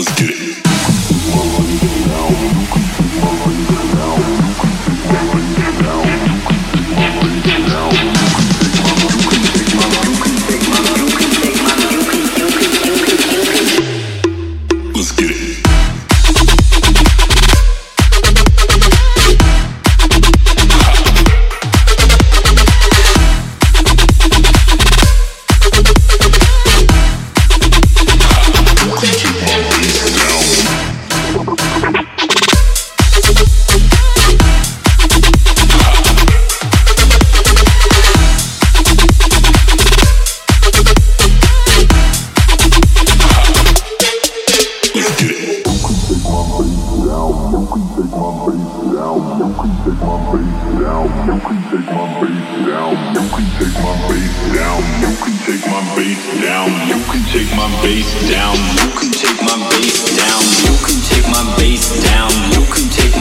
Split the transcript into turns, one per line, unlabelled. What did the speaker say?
Let's get it. my bass down. You can take my bass down. You can take my bass down. You can take my bass down. You can take my bass down. You can take my bass down. You can take my bass down. You can take my bass down. You can take